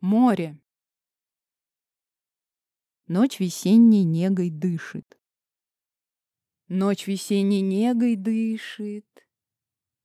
Море. Ночь весенней негой дышит. Ночь весенней негой дышит,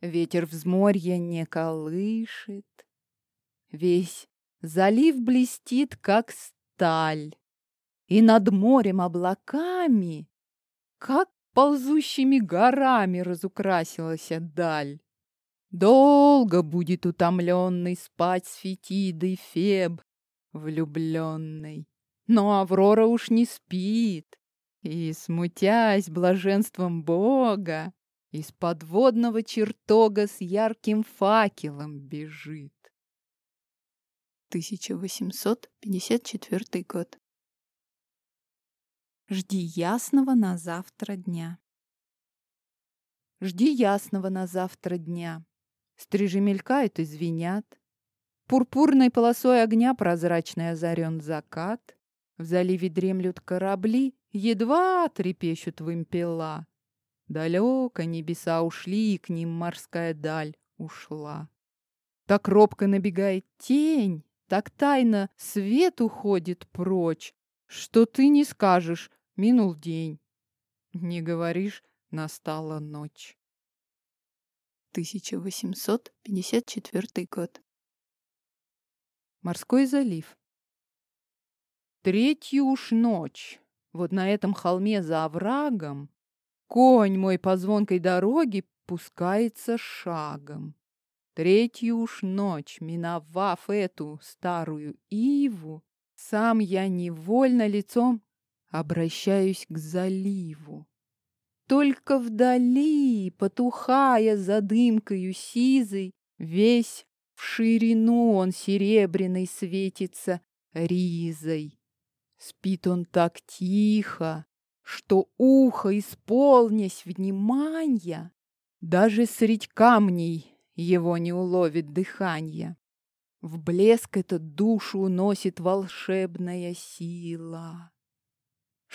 Ветер взморья не колышет. Весь залив блестит, как сталь, И над морем облаками, Как ползущими горами Разукрасилась даль. Долго будет утомленный спать с Фетидой Феб, влюбленный. Но Аврора уж не спит, и, смутясь блаженством Бога, из подводного чертога с ярким факелом бежит. 1854 год. Жди ясного на завтра дня. Жди ясного на завтра дня. Стрижи мелькают и звенят. Пурпурной полосой огня прозрачный озарен закат. В заливе дремлют корабли, едва трепещут вымпела. Далеко небеса ушли, и к ним морская даль ушла. Так робко набегает тень, так тайно свет уходит прочь, что ты не скажешь «минул день», не говоришь «настала ночь». 1854 год. Морской залив. Третью уж ночь, вот на этом холме за оврагом, Конь мой по звонкой дороге пускается шагом. Третью уж ночь, миновав эту старую иву, Сам я невольно лицом обращаюсь к заливу. Только вдали, потухая за дымкою сизой, Весь в ширину он серебряной светится ризой. Спит он так тихо, что ухо, исполнясь внимания, даже средь камней его не уловит дыхание. В блеск этот душу уносит волшебная сила.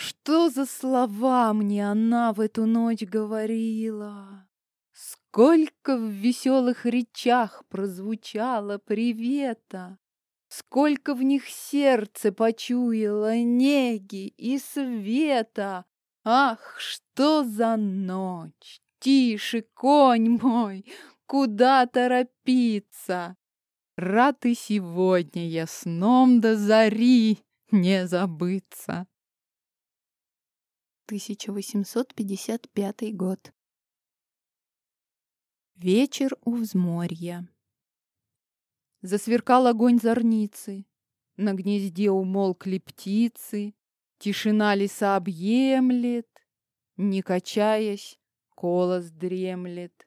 Что за слова мне она в эту ночь говорила? Сколько в веселых речах прозвучало привета! Сколько в них сердце почуяло неги и света! Ах, что за ночь! Тише, конь мой, куда торопиться? Рад и сегодня я сном до зари не забыться. 1855 год. Вечер у взморья. Засверкал огонь зорницы, На гнезде умолкли птицы, Тишина леса объемлет, Не качаясь, колос дремлет.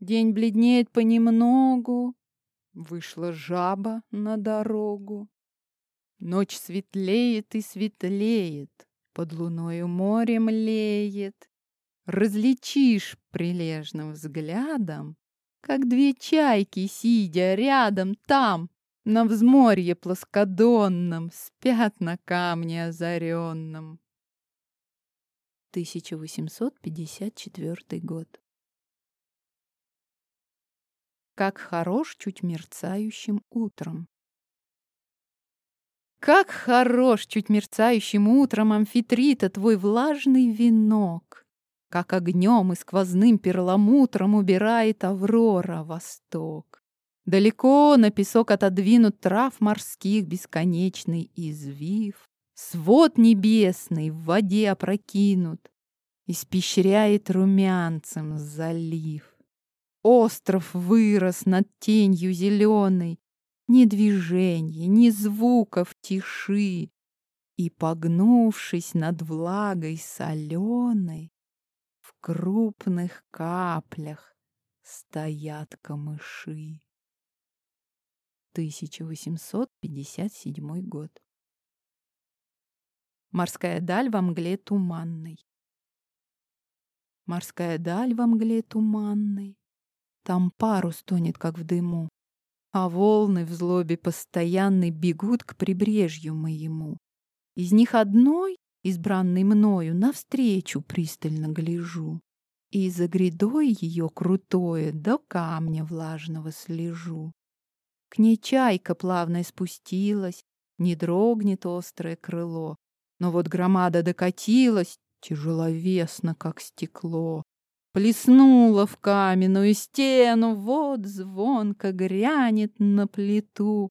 День бледнеет понемногу, Вышла жаба на дорогу. Ночь светлеет и светлеет, Под луною море млеет. Различишь прилежным взглядом как две чайки, сидя рядом там, на взморье плоскодонном, спят на камне озаренном. 1854 год. Как хорош чуть мерцающим утром. Как хорош чуть мерцающим утром амфитрита твой влажный венок как огнем и сквозным перламутром убирает Аврора восток. Далеко на песок отодвинут трав морских бесконечный извив. Свод небесный в воде опрокинут, Испещряет румянцем залив. Остров вырос над тенью зеленой, Ни движения, ни звуков тиши, И, погнувшись над влагой соленой, крупных каплях стоят камыши. 1857 год. Морская даль во мгле туманной. Морская даль во мгле туманной. Там парус тонет, как в дыму, А волны в злобе постоянной Бегут к прибрежью моему. Из них одной избранной мною, навстречу пристально гляжу. И за грядой ее крутое до камня влажного слежу. К ней чайка плавно спустилась, не дрогнет острое крыло. Но вот громада докатилась, тяжеловесно, как стекло. Плеснула в каменную стену, вот звонко грянет на плиту.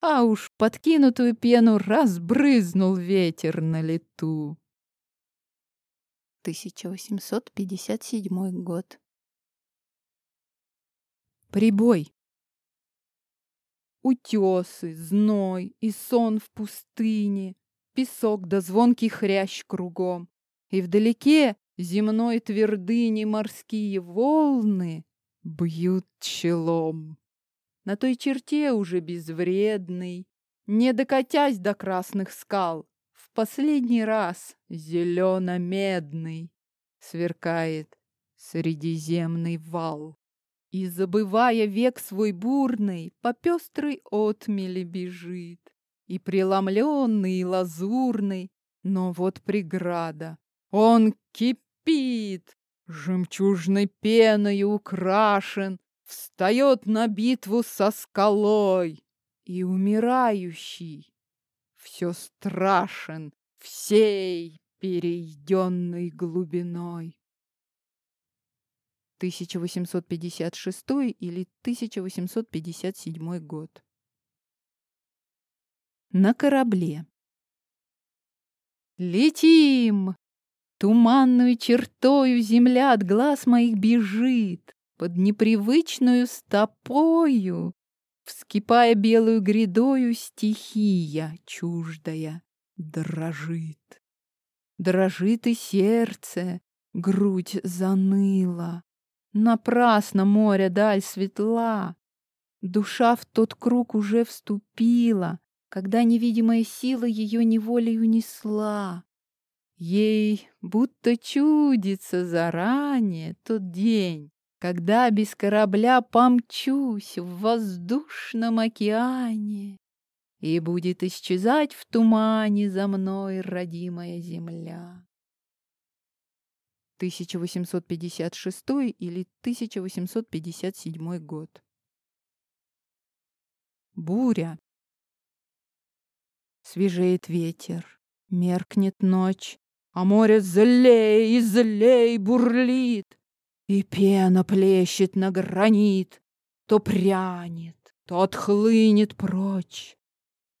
А уж подкинутую пену разбрызнул ветер на лету. 1857 год. Прибой. Утесы, зной и сон в пустыне, Песок да звонкий хрящ кругом. И вдалеке земной твердыни морские волны Бьют челом. На той черте уже безвредный, Не докатясь до красных скал, В последний раз зелено-медный Сверкает средиземный вал. И, забывая век свой бурный, По пестрой отмели бежит. И преломленный, и лазурный, Но вот преграда. Он кипит, Жемчужной пеной украшен, Встает на битву со скалой. И умирающий все страшен Всей перейденной глубиной. 1856 или 1857 год. На корабле. Летим! Туманную чертою земля от глаз моих бежит, Под непривычную стопою, Вскипая белую грядою, стихия чуждая дрожит. Дрожит и сердце, грудь заныла, Напрасно море даль светла. Душа в тот круг уже вступила, Когда невидимая сила ее неволей унесла. Ей будто чудится заранее тот день, Когда без корабля помчусь в воздушном океане, И будет исчезать в тумане за мной родимая земля. 1856 или 1857 год. Буря. Свежеет ветер, меркнет ночь, а море злей и злей бурлит, и пена плещет на гранит, то прянет, то отхлынет прочь.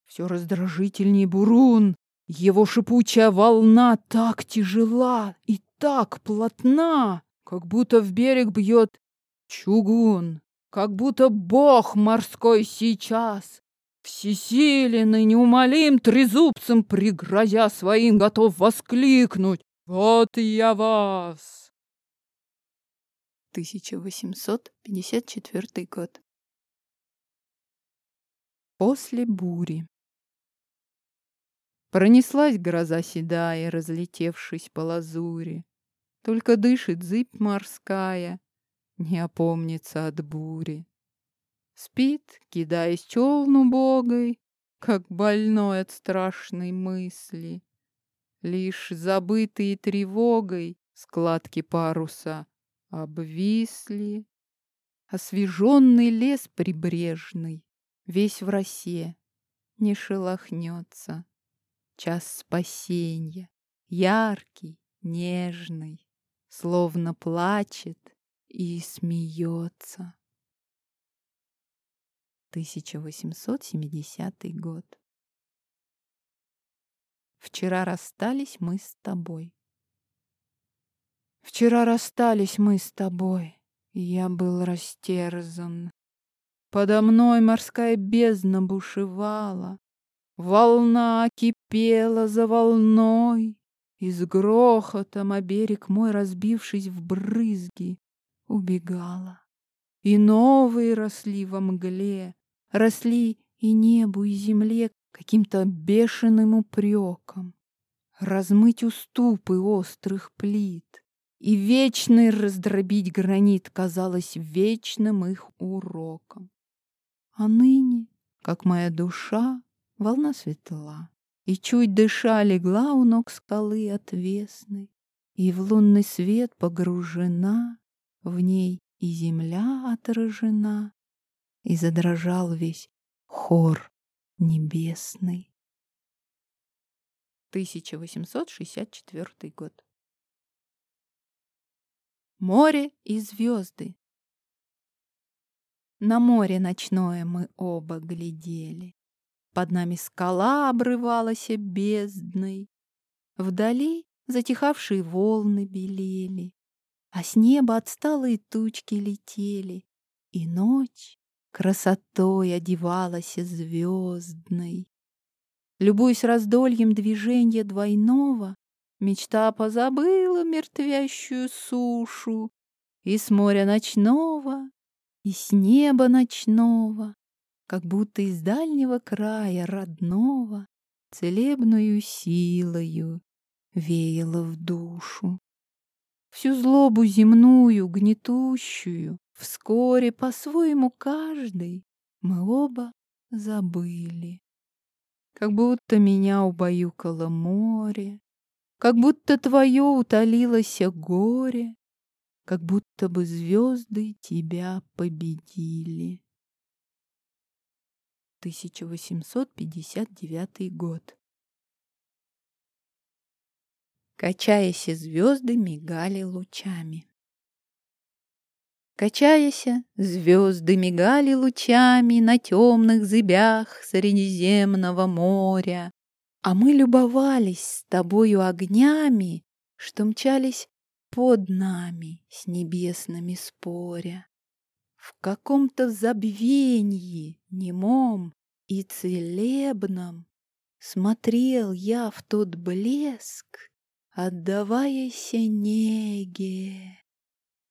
Все раздражительней бурун, его шипучая волна так тяжела и так плотна, как будто в берег бьет чугун, как будто бог морской сейчас, всесилен и неумолим трезубцем, пригрозя своим, готов воскликнуть «Вот я вас!» 1854 год. После бури. Пронеслась гроза седая, разлетевшись по лазури. Только дышит зыбь морская, не опомнится от бури. Спит, кидаясь челну богой, как больной от страшной мысли. Лишь забытые тревогой складки паруса обвисли. Освеженный лес прибрежный, весь в росе, не шелохнется. Час спасенья, яркий, нежный, словно плачет и смеется. 1870 год. Вчера расстались мы с тобой. Вчера расстались мы с тобой, я был растерзан. Подо мной морская бездна бушевала, волна кипела за волной, и с грохотом о берег мой, разбившись в брызги, убегала. И новые росли во мгле, росли и небу, и земле каким-то бешеным упреком. Размыть уступы острых плит, и вечный раздробить гранит казалось вечным их уроком. А ныне, как моя душа, волна светла, и чуть дыша легла у ног скалы отвесной, И в лунный свет погружена, В ней и земля отражена, И задрожал весь хор небесный. 1864 год. Море и звезды. На море ночное мы оба глядели. Под нами скала обрывалась бездной. Вдали затихавшие волны белели, А с неба отсталые тучки летели, И ночь красотой одевалась звездной. Любуясь раздольем движения двойного, Мечта позабыла мертвящую сушу, И с моря ночного, и с неба ночного, Как будто из дальнего края родного Целебную силою веяло в душу. Всю злобу земную, гнетущую, Вскоре по-своему каждый мы оба забыли. Как будто меня убаюкало море, Как будто твое утолилось горе, Как будто бы звезды тебя победили. 1859 год. Качаясь, звезды мигали лучами. Качаясь, звезды мигали лучами На темных зыбях Средиземного моря. А мы любовались с тобою огнями, Что мчались под нами с небесными споря. В каком-то забвении немом и целебном Смотрел я в тот блеск, отдаваясь неге.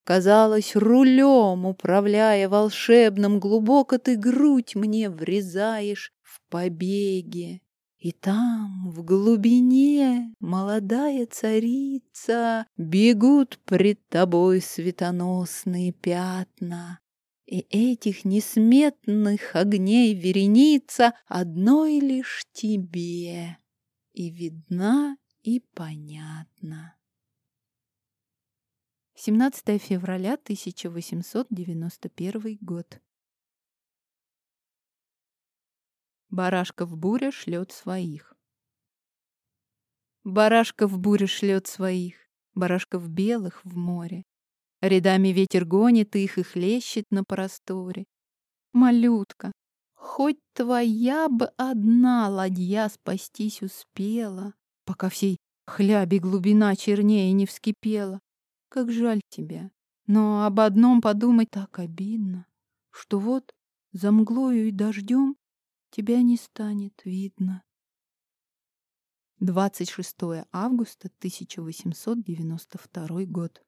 Казалось, рулем, управляя волшебным, Глубоко ты грудь мне врезаешь в побеге. И там, в глубине, молодая царица, Бегут пред тобой светоносные пятна. И этих несметных огней вереница Одной лишь тебе и видна, и понятна. 17 февраля 1891 год. Барашков буря шлет своих. Барашков буря шлет своих, Барашков белых в море. Рядами ветер гонит их и хлещет на просторе. Малютка, хоть твоя бы одна ладья спастись успела, Пока всей хляби глубина чернее не вскипела. Как жаль тебя. Но об одном подумать так обидно, что вот за мглою и дождем тебя не станет видно. 26 августа 1892 год.